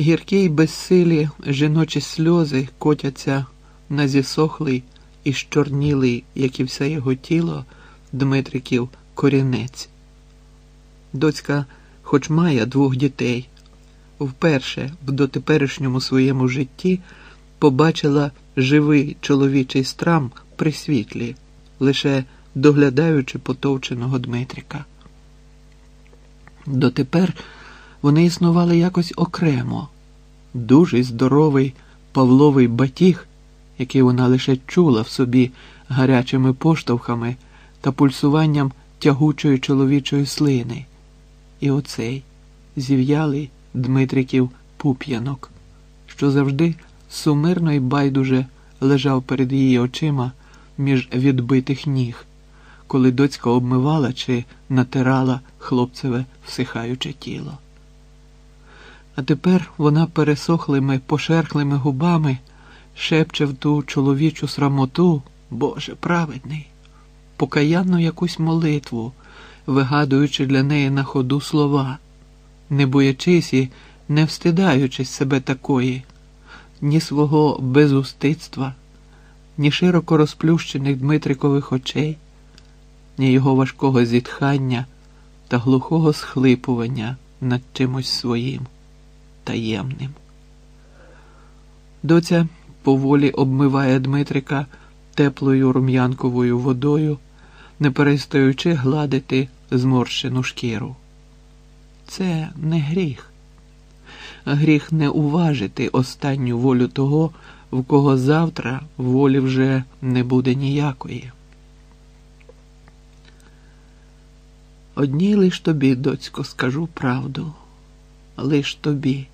Гіркі й безсилі жіночі сльози котяться на зісохлий і щорнілий, як і все його тіло, Дмитриків корінець. Доцька, хоч має двох дітей, вперше в дотеперішньому своєму житті побачила живий чоловічий страм при світлі, лише доглядаючи потовченого Дмитрика. Дотепер вони існували якось окремо, дужий здоровий Павловий батіг, який вона лише чула в собі гарячими поштовхами та пульсуванням тягучої чоловічої слини, і оцей зів'ялий Дмитриків пуп'янок, що завжди сумирно й байдуже лежав перед її очима між відбитих ніг, коли доцька обмивала чи натирала хлопцеве всихаюче тіло. А тепер вона пересохлими, пошерхлими губами шепче в ту чоловічу срамоту, Боже праведний, покаянну якусь молитву, вигадуючи для неї на ходу слова, не боячись і не встидаючись себе такої, ні свого безустицтва, ні широко розплющених Дмитрикових очей, ні його важкого зітхання та глухого схлипування над чимось своїм таємним. Доця поволі обмиває Дмитрика теплою рум'янковою водою, не перестаючи гладити зморщену шкіру. Це не гріх. Гріх не уважити останню волю того, в кого завтра волі вже не буде ніякої. Одній лиш тобі, доцько, скажу правду, лиш тобі.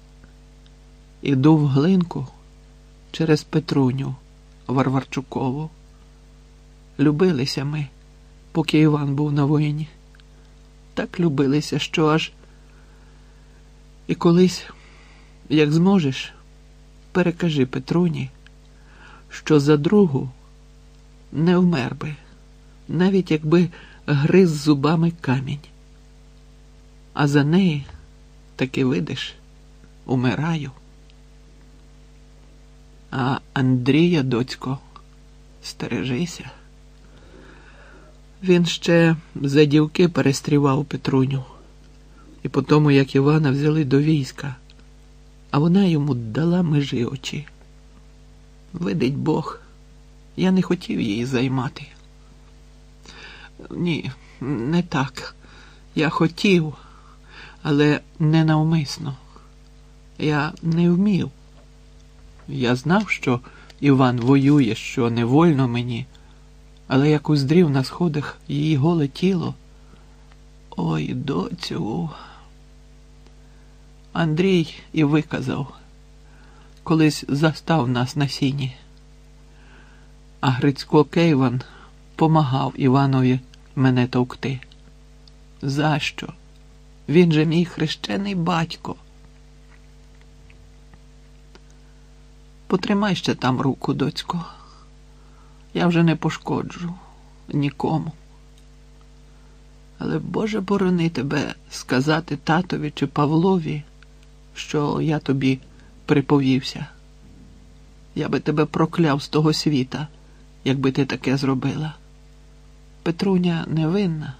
Іду в глинку через Петруню Варварчукову. Любилися ми, поки Іван був на воїні. Так любилися, що аж і колись, як зможеш, перекажи Петруні, що за другу не вмер би, навіть якби гриз зубами камінь. А за неї таки видиш, умираю. А Андрія, доцько, стережися. Він ще за дівки перестрівав Петруню, і по тому, як Івана взяли до війська, а вона йому дала межі очі. Видить Бог, я не хотів її займати. Ні, не так. Я хотів, але не навмисно. Я не вмів. Я знав, що Іван воює, що не вольно мені, але як уздрів на сходах її голе тіло. Ой, доцю. Андрій і виказав, колись застав нас на сіні. А Грицько Кейван помагав Іванові мене товкти. За що? Він же мій хрещений батько. Потримай ще там руку, доцько. Я вже не пошкоджу нікому. Але Боже борони тебе сказати татові чи Павлові, що я тобі приповівся. Я би тебе прокляв з того світа, якби ти таке зробила. Петруня невинна,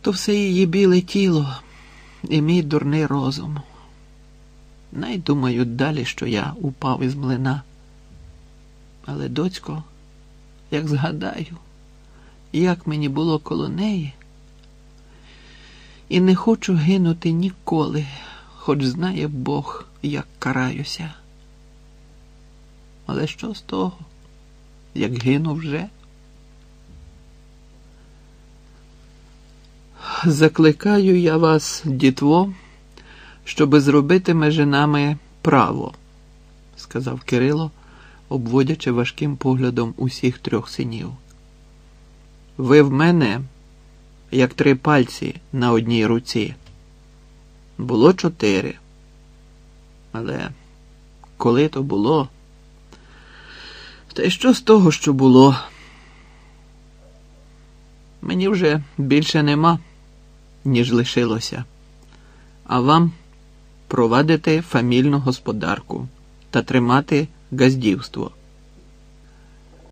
то все її біле тіло і мій дурний розум. Най думають далі, що я упав із млина. Але, доцько, як згадаю, як мені було коло неї, і не хочу гинути ніколи, хоч знає Бог, як караюся. Але що з того, як гину вже? Закликаю я вас, дітво, щоби зробити межи нами право, сказав Кирило, обводячи важким поглядом усіх трьох синів. Ви в мене, як три пальці на одній руці. Було чотири. Але коли то було, та й що з того, що було? Мені вже більше нема, ніж лишилося. А вам провадити фамільну господарку та тримати газдівство.